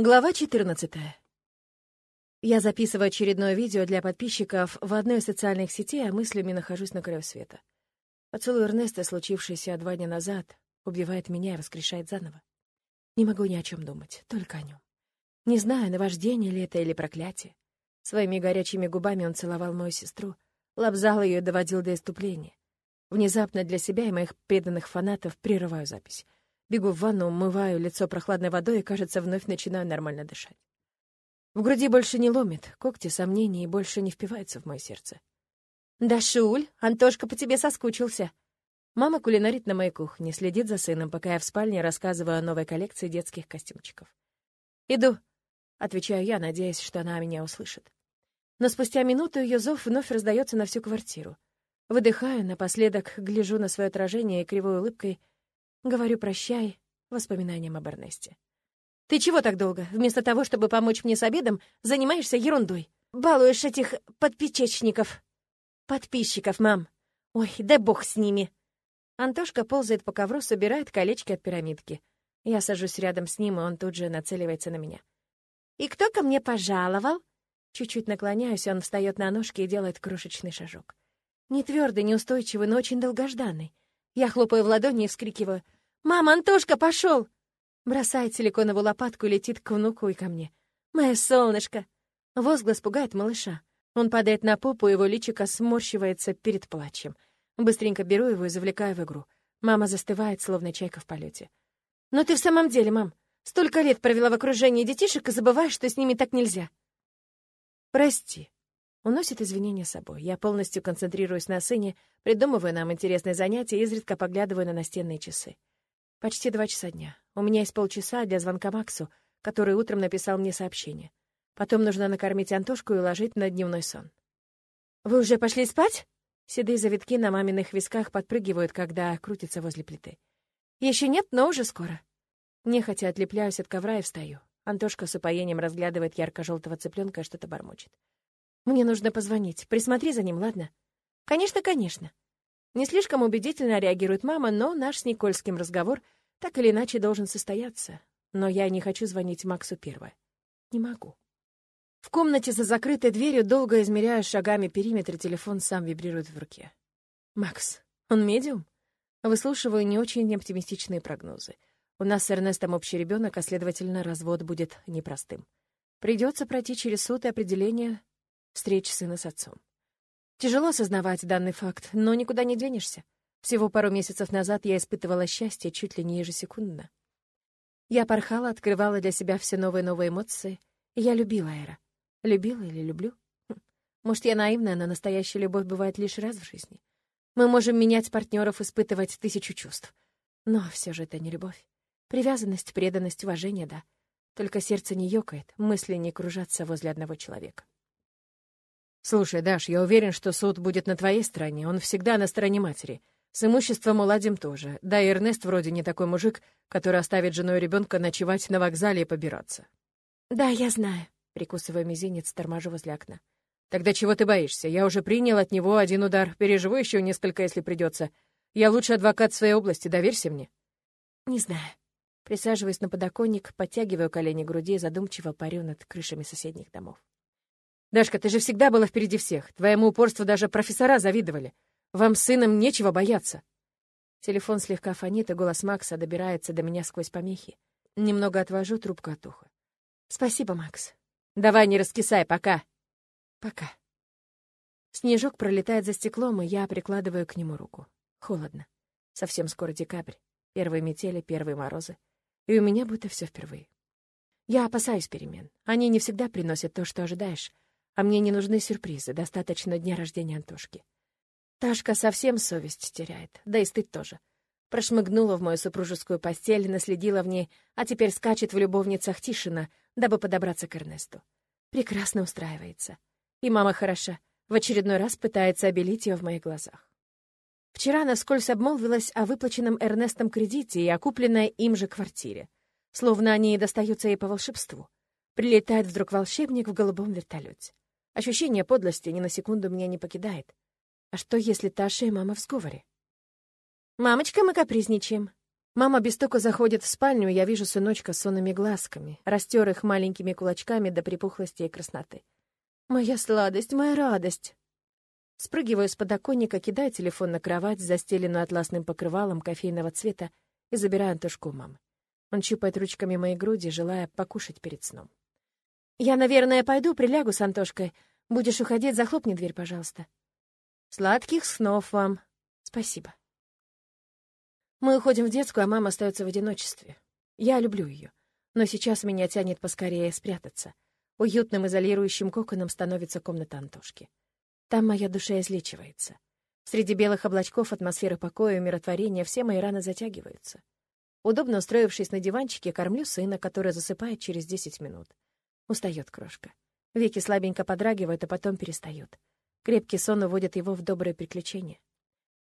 Глава 14. Я записываю очередное видео для подписчиков в одной из социальных сетей, а мыслями нахожусь на краю света. Поцелуй Эрнеста, случившийся два дня назад, убивает меня и воскрешает заново. Не могу ни о чем думать, только о нем. Не знаю, наваждение ли это или проклятие. Своими горячими губами он целовал мою сестру, лобзал ее и доводил до иступления. Внезапно для себя и моих преданных фанатов прерываю запись. Бегу в ванну, умываю лицо прохладной водой и, кажется, вновь начинаю нормально дышать. В груди больше не ломит, когти сомнений больше не впиваются в мое сердце. «Да, Шуль, Антошка по тебе соскучился». Мама кулинарит на моей кухне, следит за сыном, пока я в спальне рассказываю о новой коллекции детских костюмчиков. «Иду», — отвечаю я, надеясь, что она меня услышит. Но спустя минуту ее зов вновь раздается на всю квартиру. Выдыхаю, напоследок гляжу на свое отражение и кривой улыбкой Говорю «прощай» воспоминаниям об Эрнесте. «Ты чего так долго? Вместо того, чтобы помочь мне с обедом, занимаешься ерундой. Балуешь этих подпечечников». «Подписчиков, мам. Ой, да бог с ними». Антошка ползает по ковру, собирает колечки от пирамидки. Я сажусь рядом с ним, и он тут же нацеливается на меня. «И кто ко мне пожаловал?» Чуть-чуть наклоняюсь, он встает на ножки и делает крошечный шажок. Не твердый, не устойчивый, но очень долгожданный. Я хлопаю в ладони и вскрикиваю. «Мама, Антошка, пошел!» Бросает силиконовую лопатку и летит к внуку и ко мне. «Мое солнышко!» Возглас пугает малыша. Он падает на попу, его личико сморщивается перед плачем. Быстренько беру его и завлекаю в игру. Мама застывает, словно чайка в полете. «Но ты в самом деле, мам, столько лет провела в окружении детишек и забываешь, что с ними так нельзя». «Прости», Уносит извинения с собой. Я полностью концентрируюсь на сыне, придумываю нам интересные занятия и изредка поглядываю на настенные часы. Почти два часа дня. У меня есть полчаса для звонка Максу, который утром написал мне сообщение. Потом нужно накормить Антошку и уложить на дневной сон. «Вы уже пошли спать?» Седые завитки на маминых висках подпрыгивают, когда крутятся возле плиты. Еще нет, но уже скоро». Нехотя отлепляюсь от ковра и встаю. Антошка с упоением разглядывает ярко-желтого цыпленка и что-то бормочет. Мне нужно позвонить. Присмотри за ним, ладно? Конечно, конечно. Не слишком убедительно реагирует мама, но наш с Никольским разговор так или иначе должен состояться. Но я не хочу звонить Максу первое. Не могу. В комнате за закрытой дверью, долго измеряя шагами периметр, телефон сам вибрирует в руке. «Макс, он медиум?» Выслушиваю не очень оптимистичные прогнозы. У нас с Эрнестом общий ребенок, а, следовательно, развод будет непростым. Придется пройти через суд и определение встреч сына с отцом. Тяжело осознавать данный факт, но никуда не денешься. Всего пару месяцев назад я испытывала счастье чуть ли не ежесекундно. Я порхала, открывала для себя все новые новые эмоции. И я любила Эра. Любила или люблю? Хм. Может, я наивная, но настоящая любовь бывает лишь раз в жизни. Мы можем менять партнеров, испытывать тысячу чувств. Но все же это не любовь. Привязанность, преданность, уважение — да. Только сердце не ёкает, мысли не кружатся возле одного человека. «Слушай, Даш, я уверен, что суд будет на твоей стороне. Он всегда на стороне матери. С имуществом уладим тоже. Да и Эрнест вроде не такой мужик, который оставит жену и ребенка ночевать на вокзале и побираться». «Да, я знаю», — прикусывая мизинец, торможу возле окна. «Тогда чего ты боишься? Я уже принял от него один удар. Переживу еще несколько, если придется. Я лучший адвокат своей области, доверься мне». «Не знаю». Присаживаясь на подоконник, подтягиваю колени к груди и задумчиво парю над крышами соседних домов. Дашка, ты же всегда была впереди всех. Твоему упорству даже профессора завидовали. Вам с сыном нечего бояться. Телефон слегка фонит, и голос Макса добирается до меня сквозь помехи. Немного отвожу трубку от уха. Спасибо, Макс. Давай, не раскисай, пока. Пока. Снежок пролетает за стеклом, и я прикладываю к нему руку. Холодно. Совсем скоро декабрь. Первые метели, первые морозы. И у меня будто все впервые. Я опасаюсь перемен. Они не всегда приносят то, что ожидаешь. А мне не нужны сюрпризы, достаточно дня рождения Антошки. Ташка совсем совесть теряет, да и стыд тоже. Прошмыгнула в мою супружескую постель, наследила в ней, а теперь скачет в любовницах Тишина, дабы подобраться к Эрнесту. Прекрасно устраивается. И мама хороша, в очередной раз пытается обелить ее в моих глазах. Вчера она вскользь обмолвилась о выплаченном Эрнестом кредите и о купленной им же квартире. Словно они достаются ей по волшебству. Прилетает вдруг волшебник в голубом вертолете. Ощущение подлости ни на секунду меня не покидает. А что, если Таша и мама в сговоре? «Мамочка, мы капризничаем». Мама без стука заходит в спальню, и я вижу сыночка с сонными глазками, растер их маленькими кулачками до припухлости и красноты. «Моя сладость, моя радость!» Спрыгиваю с подоконника, кидаю телефон на кровать, застеленную атласным покрывалом кофейного цвета, и забираю Антошку у мамы. Он чупает ручками моей груди, желая покушать перед сном. «Я, наверное, пойду, прилягу с Антошкой. Будешь уходить, захлопни дверь, пожалуйста». «Сладких снов вам!» «Спасибо». Мы уходим в детскую, а мама остается в одиночестве. Я люблю ее, но сейчас меня тянет поскорее спрятаться. Уютным изолирующим коконом становится комната Антошки. Там моя душа излечивается. Среди белых облачков атмосферы покоя и умиротворения все мои раны затягиваются. Удобно устроившись на диванчике, кормлю сына, который засыпает через 10 минут. Устает крошка. Веки слабенько подрагивают, а потом перестают. Крепкий сон уводит его в доброе приключение.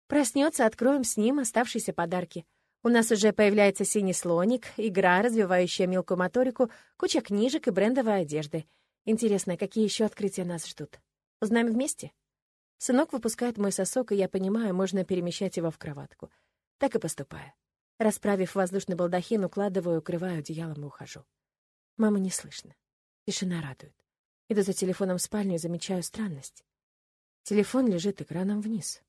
Проснется, откроем с ним оставшиеся подарки. У нас уже появляется синий слоник, игра, развивающая мелкую моторику, куча книжек и брендовой одежды. Интересно, какие еще открытия нас ждут? Узнаем вместе? Сынок выпускает мой сосок, и я понимаю, можно перемещать его в кроватку. Так и поступаю. Расправив воздушный балдахин, укладываю, укрываю одеялом и ухожу. Мама не слышно. Тишина радует. Иду за телефоном в спальню и замечаю странность. Телефон лежит экраном вниз.